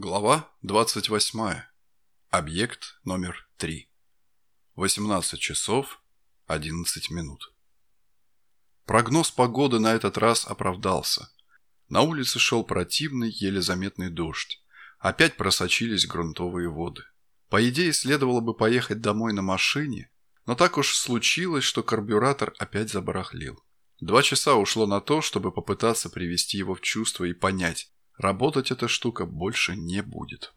Глава 28. Объект номер 3. 18 часов 11 минут. Прогноз погоды на этот раз оправдался. На улице шел противный, еле заметный дождь. Опять просочились грунтовые воды. По идее, следовало бы поехать домой на машине, но так уж случилось, что карбюратор опять забарахлил. Два часа ушло на то, чтобы попытаться привести его в чувство и понять, Работать эта штука больше не будет.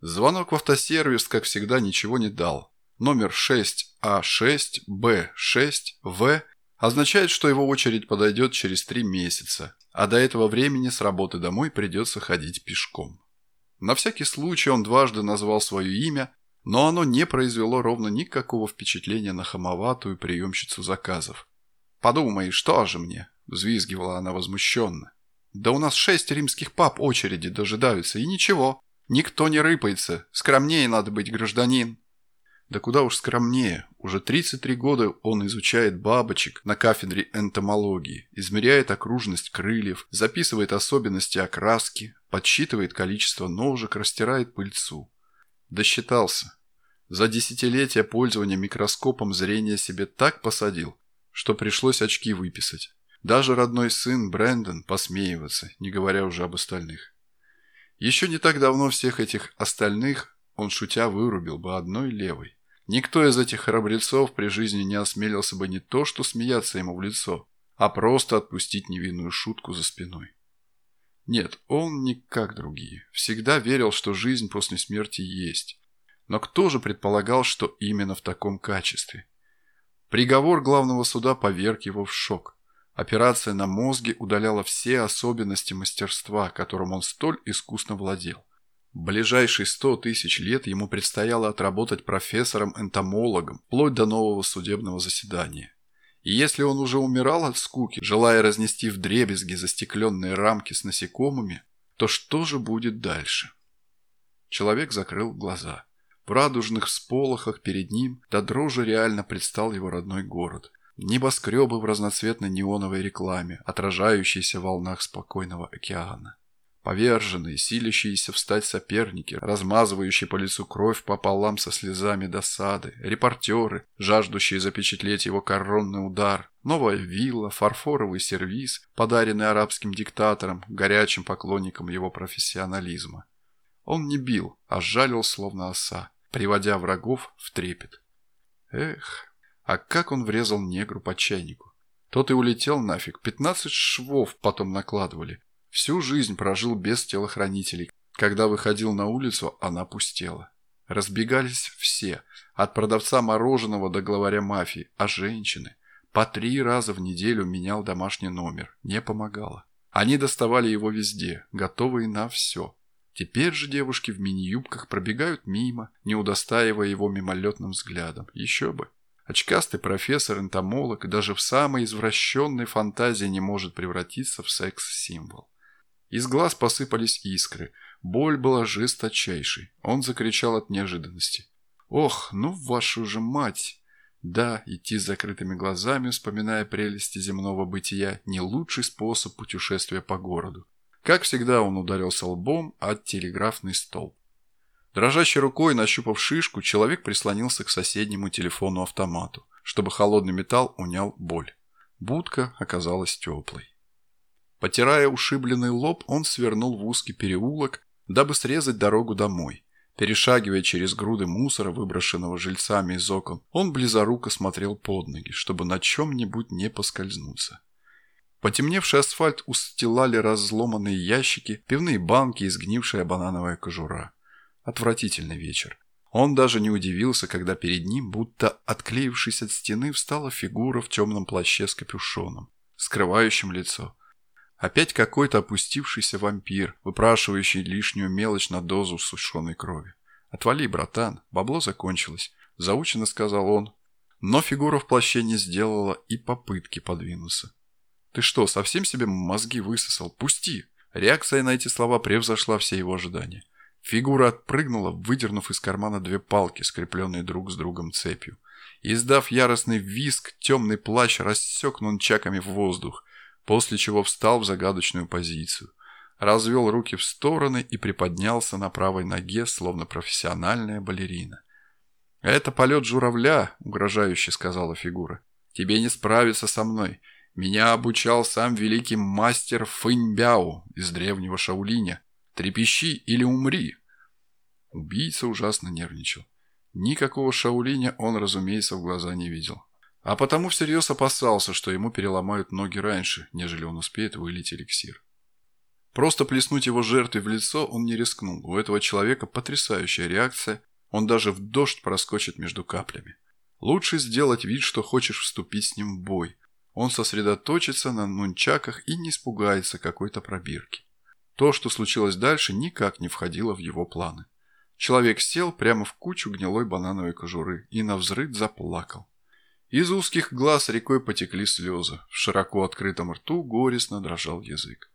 Звонок в автосервис, как всегда, ничего не дал. Номер 6А6Б6В означает, что его очередь подойдет через три месяца, а до этого времени с работы домой придется ходить пешком. На всякий случай он дважды назвал свое имя, но оно не произвело ровно никакого впечатления на хамоватую приемщицу заказов. «Подумай, что же мне?» – взвизгивала она возмущенно. Да у нас шесть римских пап очереди дожидаются, и ничего. Никто не рыпается. Скромнее надо быть, гражданин. Да куда уж скромнее. Уже 33 года он изучает бабочек на кафедре энтомологии, измеряет окружность крыльев, записывает особенности окраски, подсчитывает количество ножек, растирает пыльцу. Досчитался. За десятилетия пользования микроскопом зрение себе так посадил, что пришлось очки выписать. Даже родной сын Брэндон посмеиваться, не говоря уже об остальных. Еще не так давно всех этих остальных он, шутя, вырубил бы одной левой. Никто из этих храбрецов при жизни не осмелился бы не то что смеяться ему в лицо, а просто отпустить невинную шутку за спиной. Нет, он не как другие. Всегда верил, что жизнь после смерти есть. Но кто же предполагал, что именно в таком качестве? Приговор главного суда поверг его в шок. Операция на мозге удаляла все особенности мастерства, которым он столь искусно владел. Ближайшие сто тысяч лет ему предстояло отработать профессором-энтомологом, вплоть до нового судебного заседания. И если он уже умирал от скуки, желая разнести в дребезги застекленные рамки с насекомыми, то что же будет дальше? Человек закрыл глаза. В радужных всполохах перед ним до дрожи реально предстал его родной город – Небоскребы в разноцветной неоновой рекламе, отражающиеся в волнах спокойного океана. Поверженные, силящиеся встать соперники, размазывающие по лицу кровь пополам со слезами досады, репортеры, жаждущие запечатлеть его коронный удар, новая вилла, фарфоровый сервиз, подаренный арабским диктатором, горячим поклонникам его профессионализма. Он не бил, а жалил словно оса, приводя врагов в трепет. Эх, а как он врезал негру по чайнику? Тот и улетел нафиг. Пятнадцать швов потом накладывали. Всю жизнь прожил без телохранителей. Когда выходил на улицу, она пустела. Разбегались все. От продавца мороженого до главаря мафии. А женщины? По три раза в неделю менял домашний номер. Не помогало. Они доставали его везде, готовые на все. Теперь же девушки в мини-юбках пробегают мимо, не удостаивая его мимолетным взглядом. Еще бы. Очкастый профессор, энтомолог даже в самой извращенной фантазии не может превратиться в секс-символ. Из глаз посыпались искры. Боль была жесточайшей. Он закричал от неожиданности. «Ох, ну вашу же мать!» Да, идти с закрытыми глазами, вспоминая прелести земного бытия, не лучший способ путешествия по городу. Как всегда, он ударился лбом от телеграфный столб. Дрожащей рукой, нащупав шишку, человек прислонился к соседнему телефону-автомату, чтобы холодный металл унял боль. Будка оказалась теплой. Потирая ушибленный лоб, он свернул в узкий переулок, дабы срезать дорогу домой. Перешагивая через груды мусора, выброшенного жильцами из окон, он близоруко смотрел под ноги, чтобы на чем-нибудь не поскользнуться. Потемневший асфальт устилали разломанные ящики, пивные банки и сгнившая банановая кожура. Отвратительный вечер. Он даже не удивился, когда перед ним, будто отклеившись от стены, встала фигура в темном плаще с капюшоном, скрывающим лицо. Опять какой-то опустившийся вампир, выпрашивающий лишнюю мелочь на дозу сушеной крови. «Отвали, братан, бабло закончилось», – заучено сказал он. Но фигура в плаще не сделала и попытки подвинуться. «Ты что, совсем себе мозги высосал? Пусти!» Реакция на эти слова превзошла все его ожидания. Фигура отпрыгнула, выдернув из кармана две палки, скрепленные друг с другом цепью. Издав яростный визг, темный плащ рассек нунчаками в воздух, после чего встал в загадочную позицию. развел руки в стороны и приподнялся на правой ноге, словно профессиональная балерина. «Это полет журавля», — угрожающе сказала фигура. «Тебе не справиться со мной. Меня обучал сам великий мастер Фыньбяо из древнего Шаулиня. Трепещи или умри!» Убийца ужасно нервничал. Никакого Шаулиня он, разумеется, в глаза не видел. А потому всерьез опасался, что ему переломают ноги раньше, нежели он успеет вылить эликсир. Просто плеснуть его жертве в лицо он не рискнул. У этого человека потрясающая реакция, он даже в дождь проскочит между каплями. Лучше сделать вид, что хочешь вступить с ним в бой. Он сосредоточится на нунчаках и не испугается какой-то пробирки. То, что случилось дальше, никак не входило в его планы. Человек сел прямо в кучу гнилой банановой кожуры и навзрыд заплакал. Из узких глаз рекой потекли слезы, в широко открытом рту горестно дрожал язык.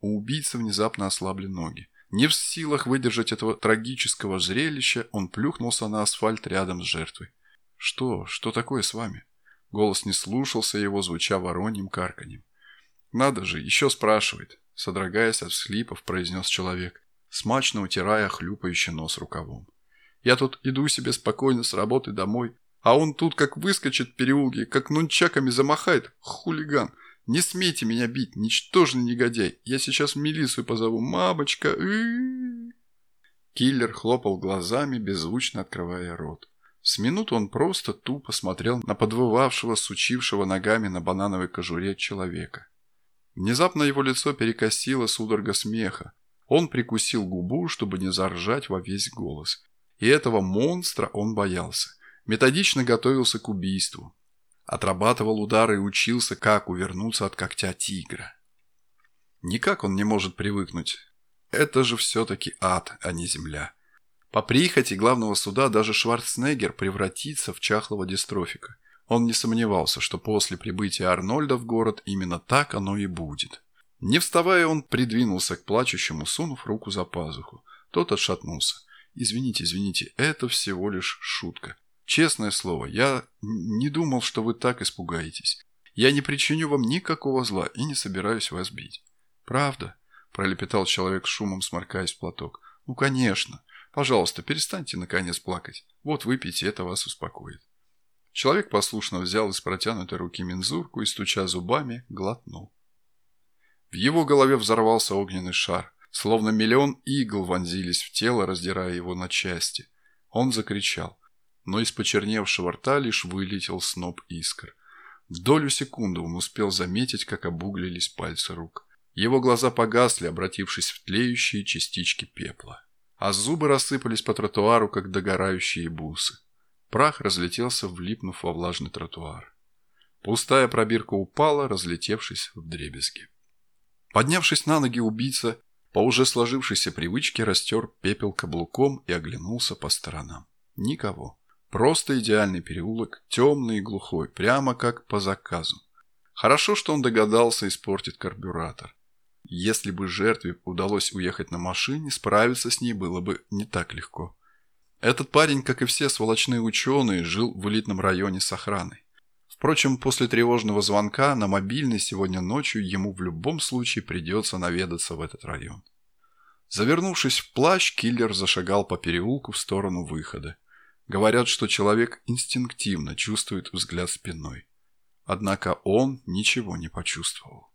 У убийцы внезапно ослабли ноги. Не в силах выдержать этого трагического зрелища, он плюхнулся на асфальт рядом с жертвой. «Что? Что такое с вами?» Голос не слушался его, звуча вороньим карканьем. «Надо же, еще спрашивает», — содрогаясь от всхлипов, произнес человек, смачно утирая хлюпающий нос рукавом. «Я тут иду себе спокойно с работы домой, а он тут как выскочит в переулке, как нунчаками замахает. Хулиган! Не смейте меня бить, ничтожный негодяй. Я сейчас милицию позову. Мамочка! И. Киллер хлопал глазами, беззвучно открывая рот. С минуту он просто тупо смотрел на подвывавшего, сучившего ногами на банановой кожуре человека. Внезапно его лицо перекосило судорога смеха. Он прикусил губу, чтобы не заржать во весь голос. И этого монстра он боялся. Методично готовился к убийству. Отрабатывал удары и учился, как увернуться от когтя тигра. Никак он не может привыкнуть. Это же все-таки ад, а не земля. По прихоти главного суда даже Шварценеггер превратится в чахлого дистрофика. Он не сомневался, что после прибытия Арнольда в город именно так оно и будет. Не вставая, он придвинулся к плачущему, сунув руку за пазуху. Тот отшатнулся. «Извините, извините, это всего лишь шутка. Честное слово, я не думал, что вы так испугаетесь. Я не причиню вам никакого зла и не собираюсь вас бить. Правда? Пролепетал человек шумом, сморкаясь в платок. Ну, конечно. Пожалуйста, перестаньте наконец плакать. Вот выпейте, это вас успокоит. Человек послушно взял из протянутой руки мензурку и, стуча зубами, глотнул. В его голове взорвался огненный шар, словно миллион игл вонзились в тело, раздирая его на части. Он закричал но из почерневшего рта лишь вылетел сноп искр. В долю секунды он успел заметить, как обуглились пальцы рук. Его глаза погасли, обратившись в тлеющие частички пепла. А зубы рассыпались по тротуару, как догорающие бусы. Прах разлетелся, влипнув во влажный тротуар. Пустая пробирка упала, разлетевшись в дребезги. Поднявшись на ноги, убийца по уже сложившейся привычке растер пепел каблуком и оглянулся по сторонам. Никого. Просто идеальный переулок, темный и глухой, прямо как по заказу. Хорошо, что он догадался испортить карбюратор. Если бы жертве удалось уехать на машине, справиться с ней было бы не так легко. Этот парень, как и все сволочные ученые, жил в элитном районе с охраной. Впрочем, после тревожного звонка на мобильный сегодня ночью ему в любом случае придется наведаться в этот район. Завернувшись в плащ, киллер зашагал по переулку в сторону выхода. Говорят, что человек инстинктивно чувствует взгляд спиной. Однако он ничего не почувствовал.